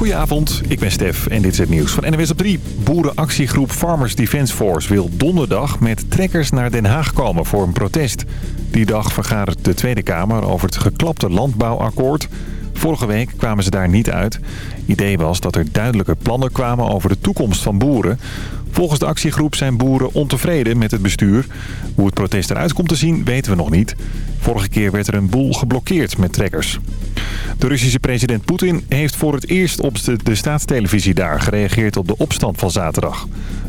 Goedenavond, ik ben Stef en dit is het nieuws van NWS op 3. Boerenactiegroep Farmers Defence Force wil donderdag met trekkers naar Den Haag komen voor een protest. Die dag vergadert de Tweede Kamer over het geklapte landbouwakkoord. Vorige week kwamen ze daar niet uit. Idee was dat er duidelijke plannen kwamen over de toekomst van boeren. Volgens de actiegroep zijn boeren ontevreden met het bestuur. Hoe het protest eruit komt te zien weten we nog niet. Vorige keer werd er een boel geblokkeerd met trekkers. De Russische president Poetin heeft voor het eerst op de, staatstelevisie daar gereageerd op de opstand van zaterdag.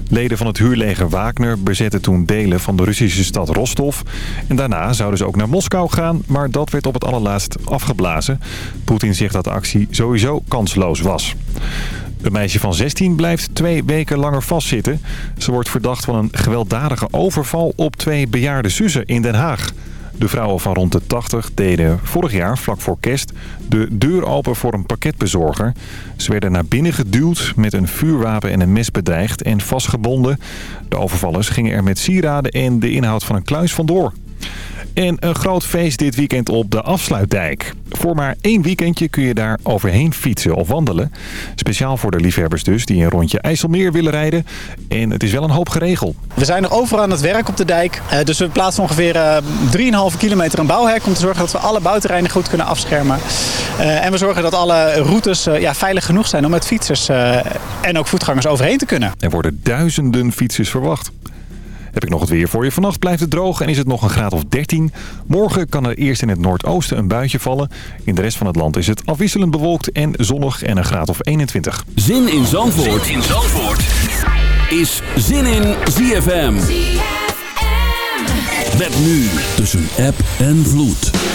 Leden van het huurleger Wagner bezetten toen delen van de Russische stad Rostov. En daarna zouden ze ook naar Moskou gaan, maar dat werd op het allerlaatst afgeblazen. Poetin zegt dat de actie sowieso kansloos was. Een meisje van 16 blijft twee weken langer vastzitten. Ze wordt verdacht van een gewelddadige overval op twee bejaarde zussen in Den Haag. De vrouwen van rond de 80 deden vorig jaar, vlak voor kerst, de deur open voor een pakketbezorger. Ze werden naar binnen geduwd, met een vuurwapen en een mes bedreigd en vastgebonden. De overvallers gingen er met sieraden en de inhoud van een kluis vandoor. En een groot feest dit weekend op de Afsluitdijk. Voor maar één weekendje kun je daar overheen fietsen of wandelen. Speciaal voor de liefhebbers dus die een rondje IJsselmeer willen rijden. En het is wel een hoop geregeld. We zijn nog overal aan het werk op de dijk. Uh, dus we plaatsen ongeveer uh, 3,5 kilometer een bouwhek... om te zorgen dat we alle bouwterreinen goed kunnen afschermen. Uh, en we zorgen dat alle routes ja, veilig genoeg zijn om met fietsers en ook voetgangers overheen te kunnen. Er worden duizenden fietsers verwacht. Heb ik nog het weer voor je. Vannacht blijft het droog en is het nog een graad of 13. Morgen kan er eerst in het noordoosten een buitje vallen. In de rest van het land is het afwisselend bewolkt en zonnig en een graad of 21. Zin in Zandvoort, zin in Zandvoort. is Zin in ZFM. ZFM. Met nu tussen app en vloed.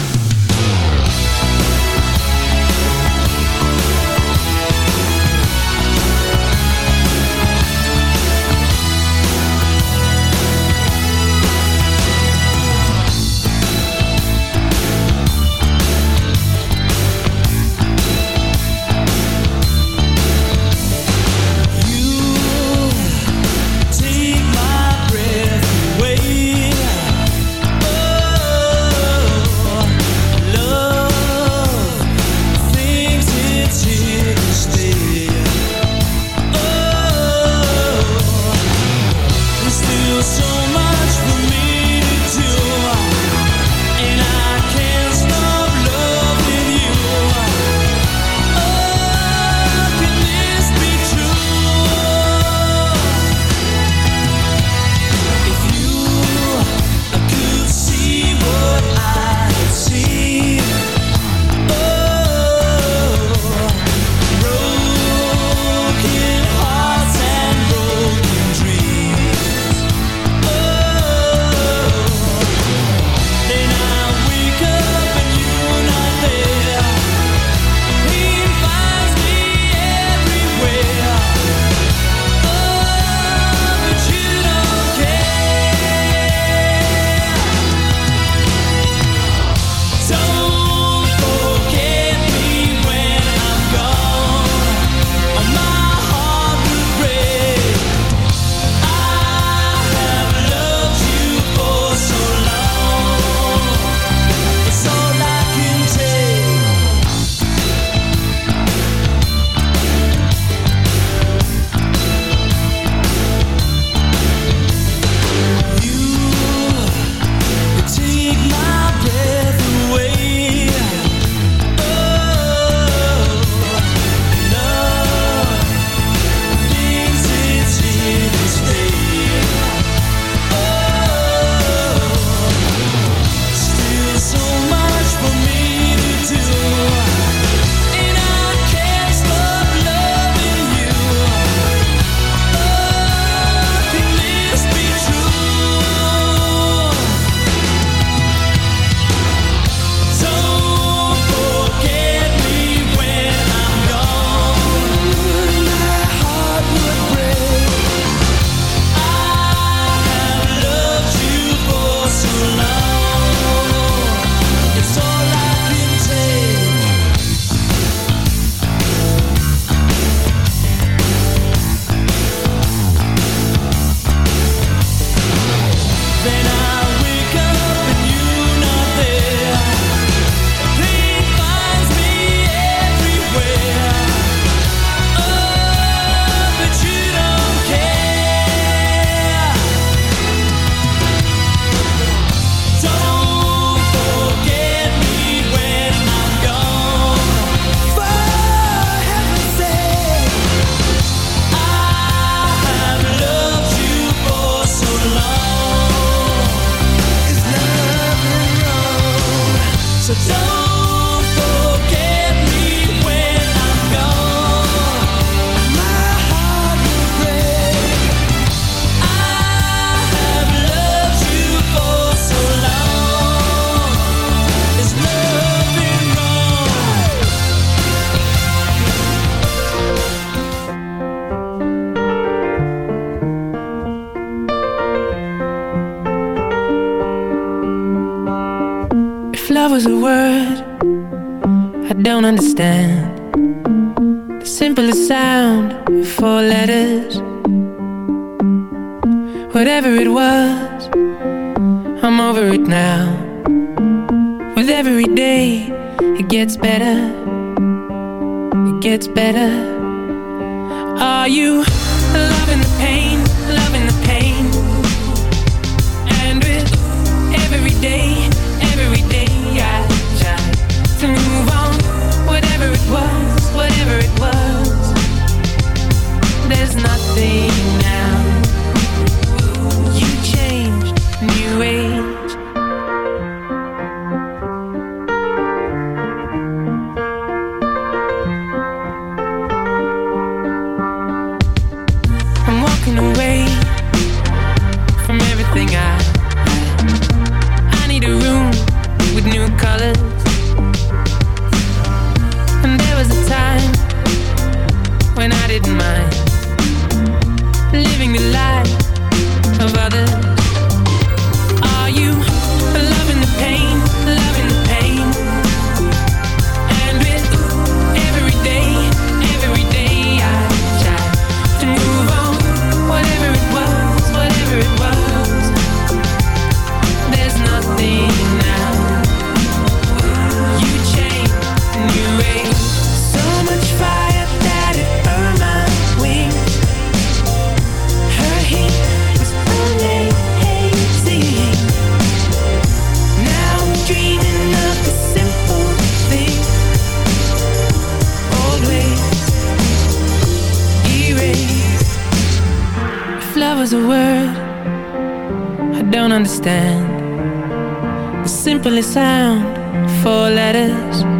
Letters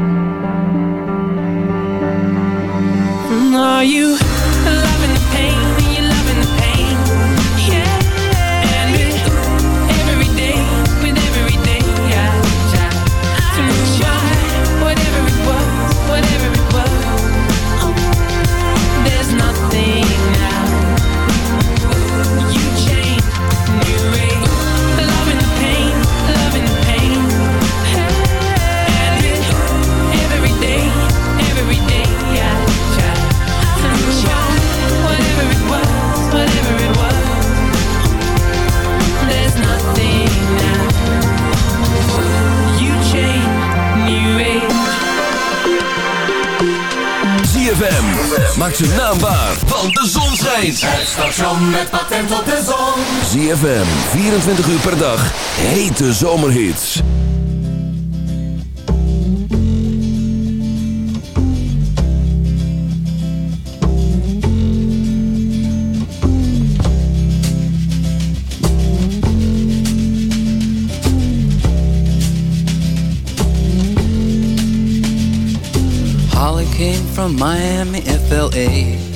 station met patent op de zon. ZFM, 24 uur per dag. Hete zomerhits. Holly came from Miami, FLA.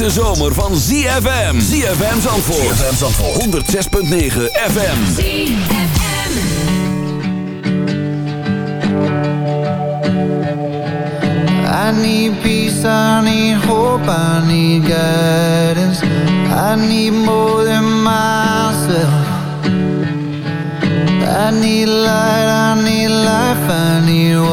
Hete zomer van ZFM. ZFM Zandvoort. ZFM Zandvoort. 106.9 FM. ZFM. I need peace, I need hope, I need guidance. I need more than myself. I need light, I need life, I need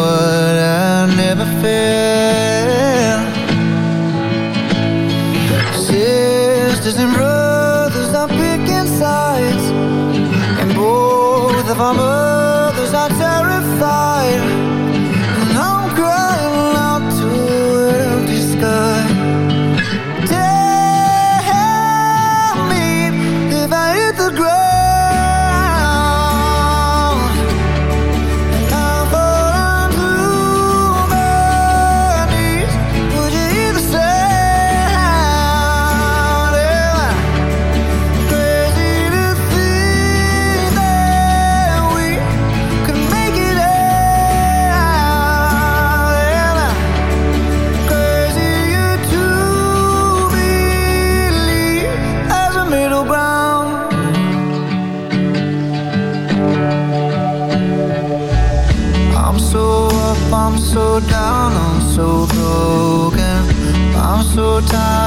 time.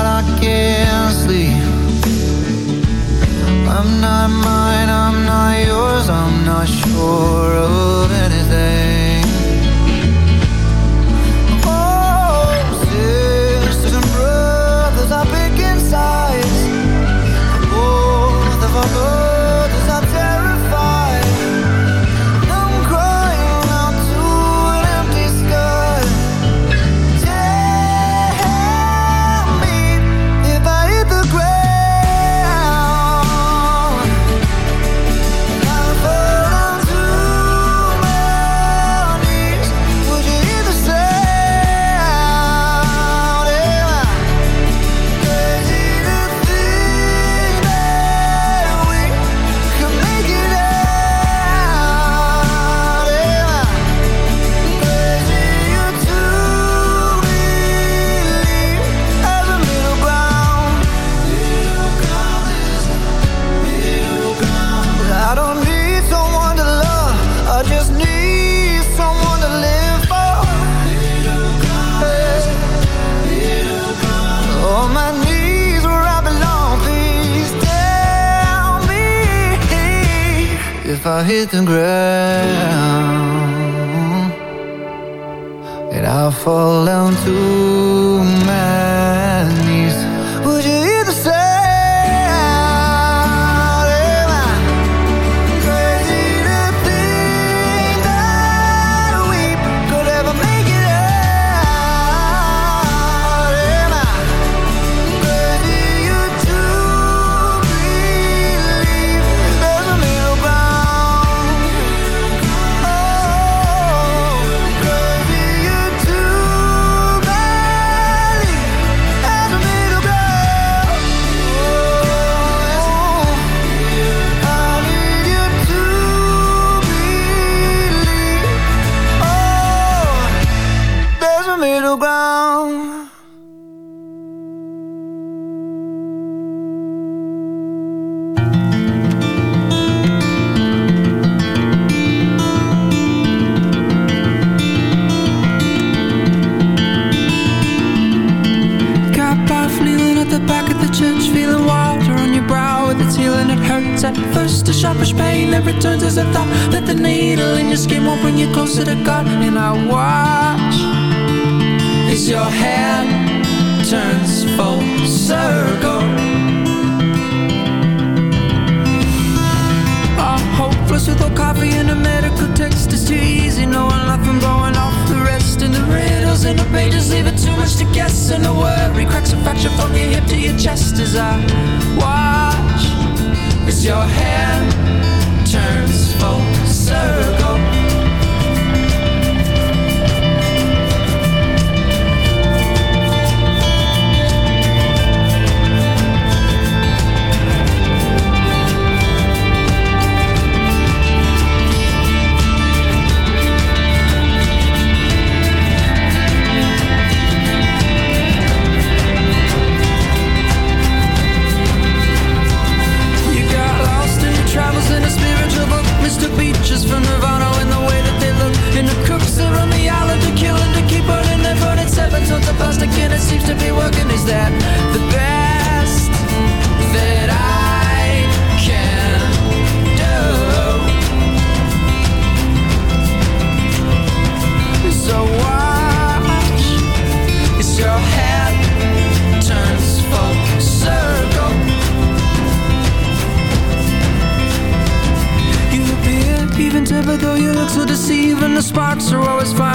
Sparks are always fire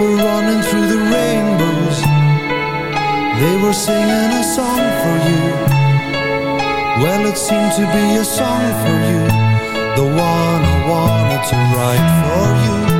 were running through the rainbows. They were singing a song for you. Well, it seemed to be a song for you. The one I wanted to write for you.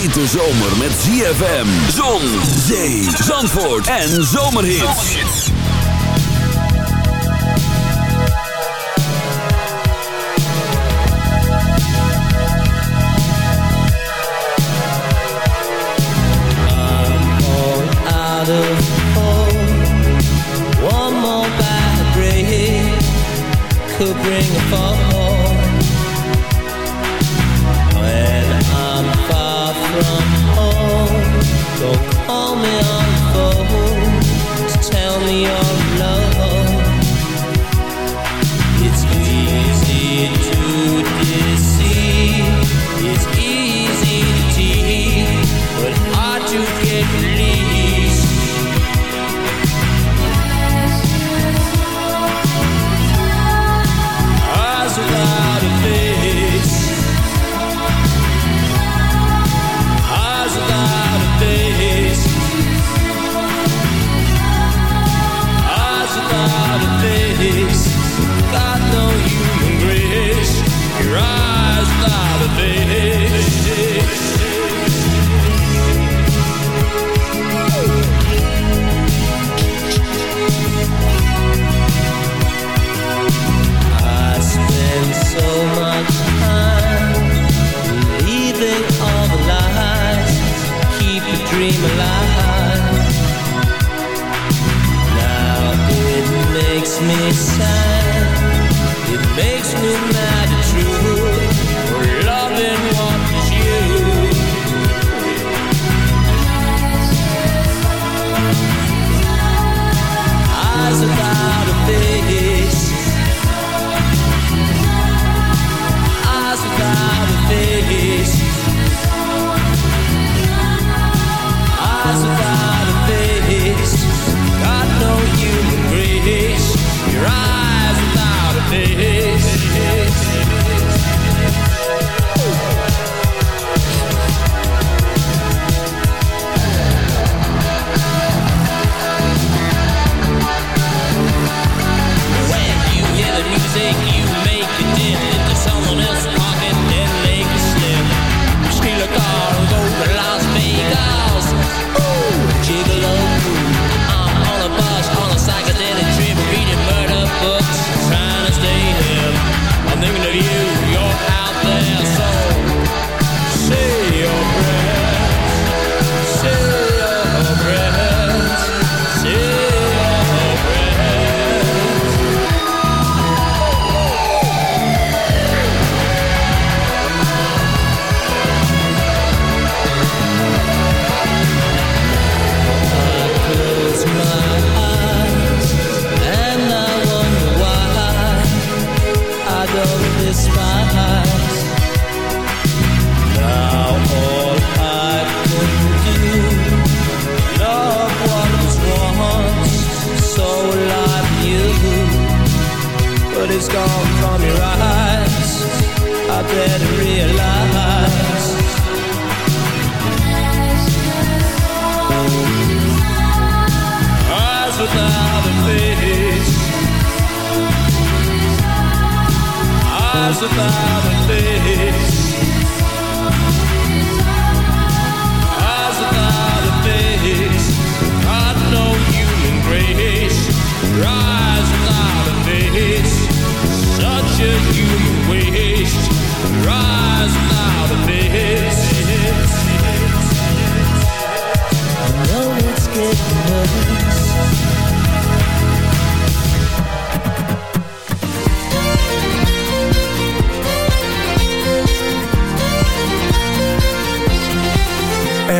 hete zomer met ZFM, zon, zee, zandvoort en zomerhits. could bring.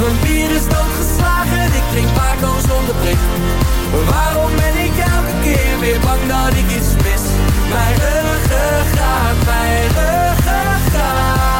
Mijn bier is doodgeslagen Ik drink Paco zonder prik Waarom ben ik elke keer weer bang dat ik iets mis? Mijn ruggengraat, mijn ruggengraat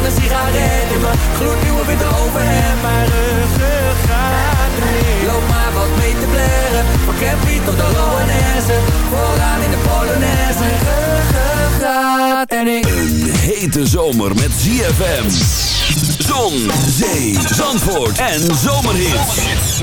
Van een sigaret in mijn gloednieuwe witte overhemd. Mijn ruggengraat remix. Loop maar wat mee te blaren. Van Campy tot de Loanesse. Vooraan in de Polonaise. Ruggengraat en ik. Een hete zomer met ZFM. Zon, zee, zandvoort en zomerhits.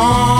on.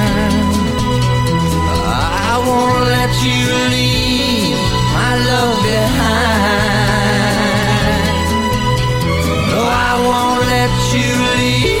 you leave.